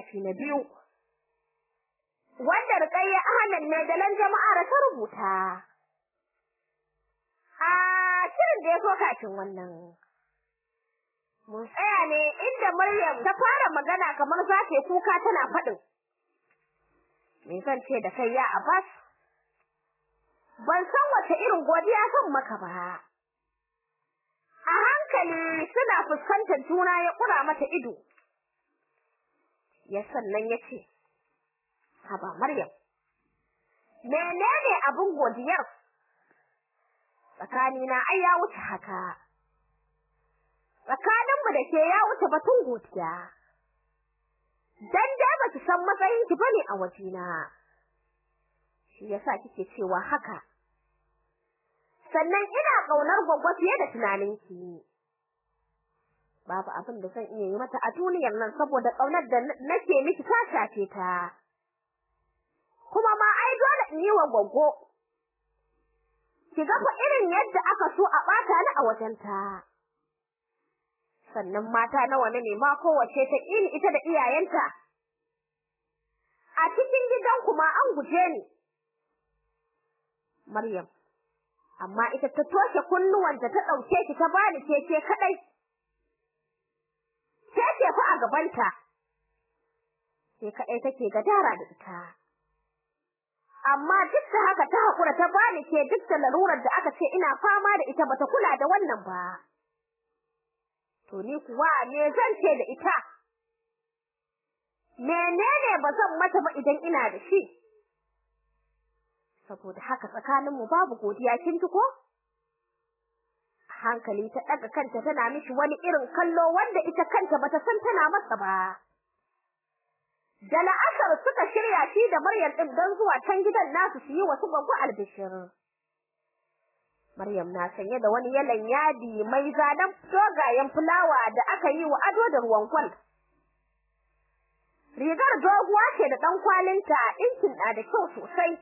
littafi na biyu. Wanda Rukayya Ahmad ne da lan jama'a ta rubuta. A shirin da ya so kafin wannan. Mun tsaya ne inda Maryam ta fara magana kamar za kuka tana faɗin. Me zan ce da kai ya Abbas? Ban san wace irin godiya zan maka ba. A hankali suna fuskantar juna ya kura mata ido. Ya sannan ya ce haba Maryam menene abin godiyar? Tsakanina ai ya wuce haka. Tsakaninmu da ke ya wuce batun godiya. Dan da ba ki san matsayin ki ba ne a wajena. Shi yasa kike cewa haka. Sannan ina ƙaunar gwaggwa fiye da tunaninki. Babu abin da zan iya yi mata a duniyar nan saboda ƙaunar da nake miki ta shafe ta. Kuma ma ai dole in yi wa gwaggo ki ga irin yadda aka so a bata ni a wajenta. Sannan mata nawa ne ma kowace ta ƙini ita da iyayenta. A cikin gidan kuma an guje ni. Maryam amma ita ta toshe kunnuwanta ta ɗauke ki ta bani keke kadai keke fa a gabanta. Sai kadai take gadara da ita. Amma duk da haka ta hakura ta bani ke duk da larurar da aka ce ina fama da ita bata kula da wannan ba. To ni kuwa me zan ce da ita? Menene ba zan mata ba idan ina da shi? Saboda haka tsakanin mu babu godiya kin ji ko? Hankali ta daga kanta tana mishi wani irin kallo wanda ita kanta bata san tana masa ba da la'asar suka shirya shi da Maryam din don zuwa can gidan nasu su yi wasu gwaggo albishir Maryam na sanye da wani yalan yadi mai zanen dogayen fulawa da aka yi wa ado da ruwan kwal. Rigar doguwa ce da ɗan kwalinta ɗinkin na da kyau sosai.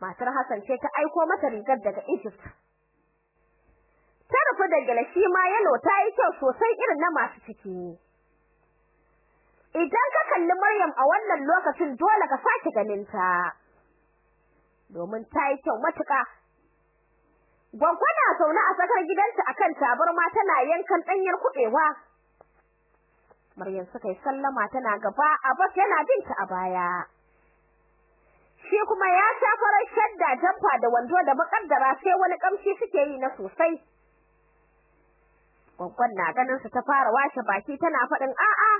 Matar Hassan ce ta aiko mata rigar daga Egypt. Ta rufe da galashi ma yalo ta yi kyau sosai irin na masu ciki. Idan ka kalli Maryam a wannan lokacin dole ka sake ganin ta. Domin ta yi kyau matuƙa. Gwaggo na zaune a tsakar gidanta akan tabarma tana yankan ɗanyar kuɓewa. Maryam suka yi sallama tana gaba, Abbas yana binta a baya. Shi kuma ya sha farar shadda jamfa da wando da makaddara sai wani kamshi suke yi na sosai. Gwaggon na ganin su ta fara washe baki tana faɗin a'a.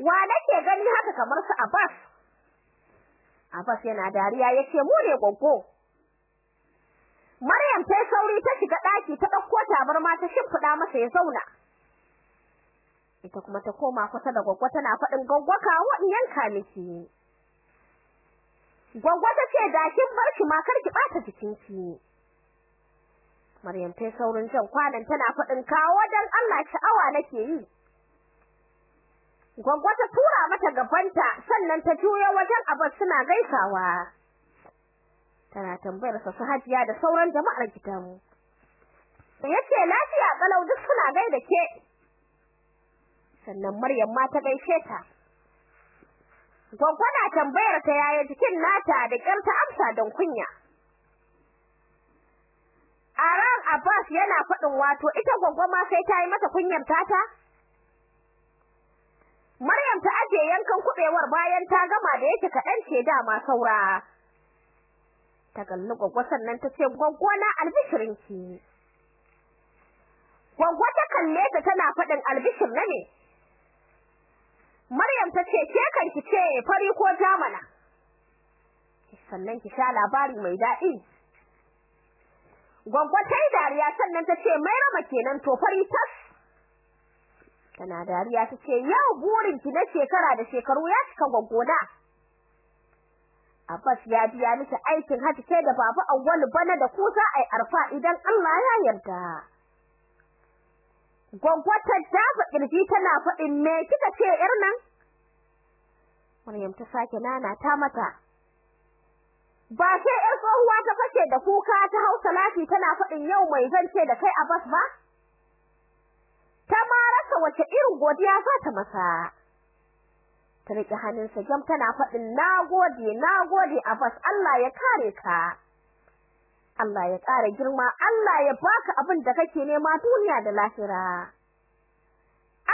Wa nake gani haka kamar su Abbas? Abbas yana dariya ya ce mu ne gwaggo. Maryam ta sauri ta shiga ɗaki ta ɗauko tabarma ta shimfiɗa masa ya zauna. Ita kuma ta koma kusa da gwaggwa tana faɗin gwaggwa kawo in yanka miki. Gwaggwa ta ce da kin bar shi ma kar ki ɓata jikinki. Maryam ta saurin jan kwanan tana faɗin kawo dan Allah sha'awa nake yi. Gwaggwa ta tura mata gabanta sannan ta juyo wajen Abbas suna gaisawa. tana tambayar sa su hajiya da sauran jama'ar gidan. Yace lafiya kalau duk suna gaida ke. Sannan Maryam ma ta gaishe ta. Gwaggwana tambayar ta yaya jikin nata da kyar ta amsa don kunya. A ran Abbas yana faɗin wato ita ma sai ta yi mata kunyar tata. Maryam ta aje yankan kuɓewar bayan ta gama da yake kaɗan ce dama saura. ta kalli gwaggwa sannan ta ce gwaggwa na albishirinki gwaggwa ta kalle ta tana faɗin albishir na ne Maryam ta ce ke kan ki ce fari ko jamana sannan ki sha labari mai daɗi gwaggwa ta yi dariya sannan ta ce mai rama kenan to fari tas tana dariya ta ce yau burinki na shekara da shekaru ya cika gwaggona Abbas ya biya miki aikin haji sai da babu awwalu bana da ku za a yi arfa idan Allah ya yarda. Gwaggwata dafa ƙirji tana faɗin me kika ce yar nan? Maryam ta sake nana ta mata. Ba sai ƴar tsohuwa ta fashe da kuka ta hausa lafi tana faɗin yau mai zance da kai Abbas ba? Ta ma rasa wace irin godiya za ta masa. Ta riƙe hannunsa jam tana faɗin nagode nagode Abbas Allah ya kare ka. Allah ya ƙara girma Allah ya baka abin da kake nema duniya da lahira.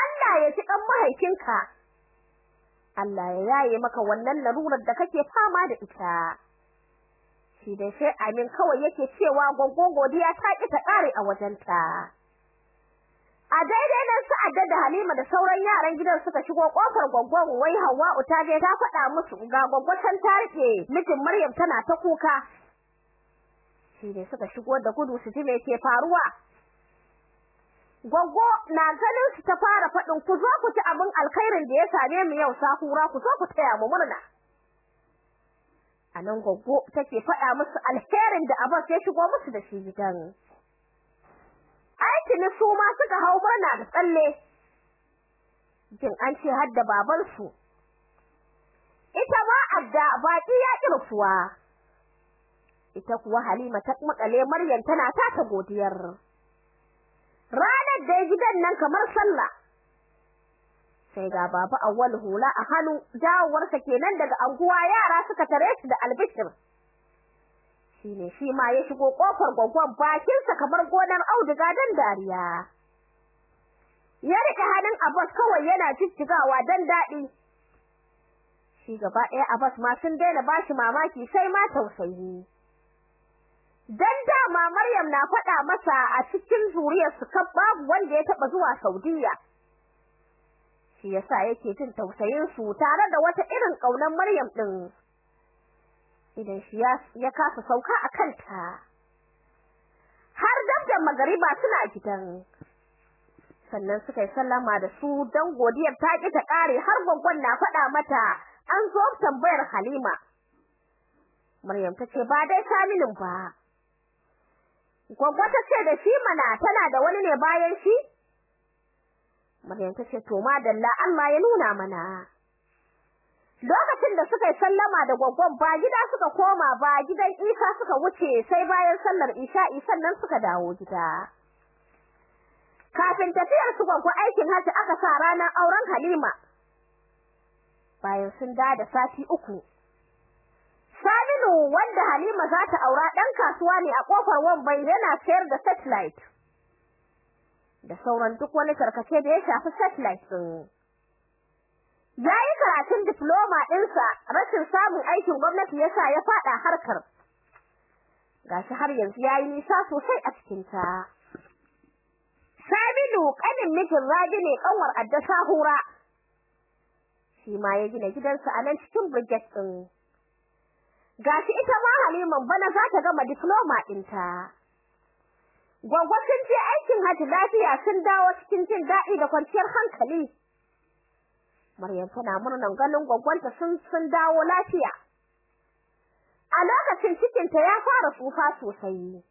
Allah ya ci ɗan mahaifinka. Allah ya yaye maka wannan larurar da kake fama da ita. Shi dai sai amin kawai yake cewa gongo godiya ta ki ta ƙare a wajenta. A daidai nan sa'adda da Halima da sauran yaran gidan suka shigo ƙofar gwaggon wai Hawwa'u ta je ta faɗa musu ga gwaggwatan ta riƙe mijin Maryam tana ta kuka. Shi ne suka shigo da gudu su ji me ke faruwa. Gwaggo na ganin su ta fara faɗin ku zo ku ci abin alkhairin da ya same mu yau sahura ku zo ku taya mu murna. A nan gwaggo take faɗa musu alherin da Abbas ya shigo musu da shi gidan. Aiki ne su ma suka hau murna da tsalle. Jin an ce har da baban su ita ma adda baki ya kirfuwa ita kuwa Halima ta makale Maryam tana ta godiyar. Ranar da gidan nan kamar sallah. Sai ga baba awwal hula a hannu dawowarsa kenan daga anguwa yara suka tare shi da albishir. Shine shi ma ya shigo ƙofar gwaggon bakinsa kamar gonar auduga dan dariya. Ya riƙe hannun Abbas kawai yana jijjigawa dan daɗi shi gaba ɗaya Abbas ma sun daina bashi mamaki sai ma tausayi. Dan dama Maryam na faɗa masa a cikin zuriyar su kan babu wanda ya taba zuwa Saudiya shi yasa yake jin tausayin su tare da wata irin ƙaunar Maryam din idan shi ya kasa sauka a kanta. Har dab da magariba suna gidan. Sannan suka yi sallama da su dan godiyar ta ki ta kare har gwaggon na faɗa mata an zo tambayar Halima. Maryam tace ba dai Saminin ba. Gwaggo ta ce da shi mana tana da wani ne bayan shi? Maryam ta ce to madalla Allah ya nuna mana. Lokacin da suka yi sallama da gwaggon ba gida suka koma ba gidan Isa suka wuce sai bayan sallar Isha'i sannan suka dawo gida. Kafin tafiyar su gwaggo aikin hajji aka sa ranar auren Halima. Bayan sun da da sati uku. Saminu wanda Halima za ta aura ɗan kasuwa ne a ƙofar Wambai yana sayar da satellite. Da sauran duk wani tarkace da ya shafi satellite ɗin. Ya yi karatun diploma ɗinsa rashin samun aikin gwamnati ya sa ya faɗa harkar. Gashi har yanzu ya yi nisa sosai a cikinta. Saminu ƙanin mijin Rabi ne ƙanwar Adda Sahura. Shi ma ya gina gidansa a nan cikin Brigade ɗin. gashi ita ma Haliman bana za ta gama diploma ɗinta. Gwagwa sun aikin haji lafiya sun dawo cikin jin daɗi da kwanciyar hankali. Maryam tana murnan ganin gwaggwanta sun sun dawo lafiya. A lokacin cikinta ya fara tsufa sosai.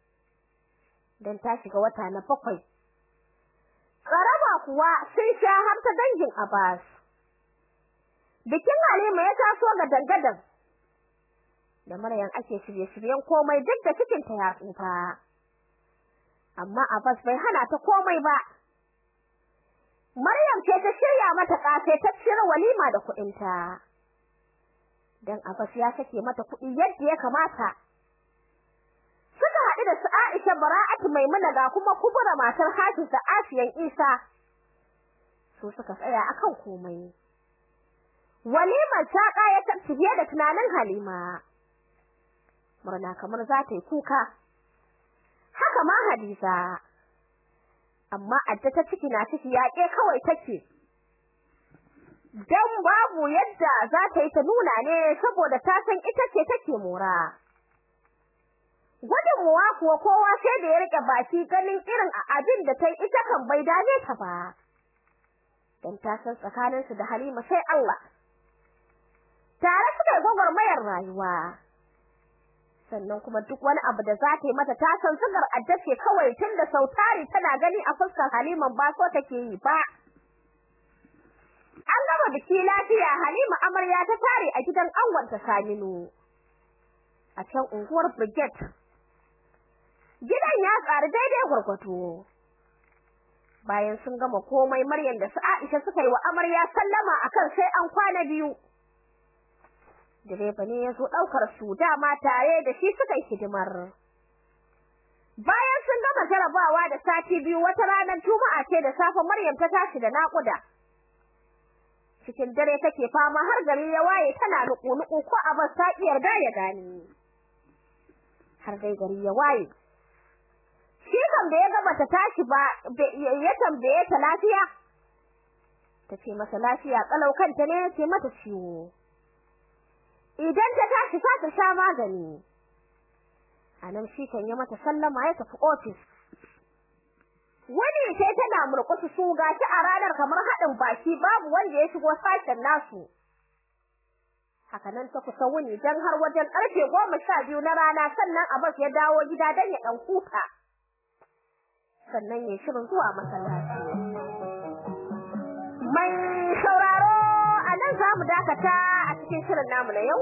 Dan ta shiga wata na bakwai. Ƙarama kuwa sun sha har ta dangin Abbas. Bikin Halima ya taso ga dangadan. da Maryam ake shirye-shiryen komai duk da cikin ta ya tsufa amma Abbas bai hana ta komai ba. Maryam ce ta shirya mata kafe ta cire walima da kuɗin ta dan Abbas ya sake mata kuɗi yadda ya kamata. Suka haɗu da su Aisha Bara'atu Maimuna ga kuma kubura matar Hafiza Asiyan Isa. Su suka tsaya akan komai. Walimar ta ƙayatar fiye da tunanin Halima. Murna kamar za ta yi kuka. Haka ma Hadiza. Amma adda ta ciki na ciki yaƙe kawai take. Dan babu yadda za ta yi ta nuna ne saboda ta san ita ce take mora. Gudunmuwa kuwa kowa sai da ya riƙe baki ganin irin abin da ta yi ita kan bai dame ta ba. Dan ta san tsakaninsu da Halima sai Allah. Tare suka gwagwarmayar rayuwa. Sannan kuma duk wani abu da za ta yi mata ta san zugar addace kawai tun da sautari tana gani a fuskar Haliman ba so take yi ba. An gama biki lafiya Halima amarya ta tare a gidan angonta Saminu. A can unguwar Brigade. Gidan ya tsari daidai gurgutu bayan sun gama komai Maryam da su Aisha suka yi wa amarya sallama akan sai an kwana biyu. Direba ne ya zo ɗaukar su dama tare da shi suka yi hidimar. Bayan sun gama jarabawa da sati biyu wata ranar juma'a ce da safe Maryam ta tashi da naƙuda. Cikin dare take fama har gari ya waye tana nuku-nuku ko a bas ta yarda ya gani har dai gari ya waye. Shi kan da ya ga bata tashi ba ya tambaye ta lafiya. Tace masa lafiya kalau kanta ne ya ce mata ciwo. Idan ta tashi sa ta sha magani. Anan shi kan yi mata sallama ya tafi office wani sai tana murƙusu su gashi a ranar kamar haɗin baki babu wanda ya shigo sashen nasu. Hakanan ta kusa wuni dan har wajen ƙarfe biyu na rana sannan Abbas ya dawo gida dan ya dan huta. Sannan ya shirin zuwa masallaci. Mai sauraro a nan za mu dakata. Cikin shirin namu na yau.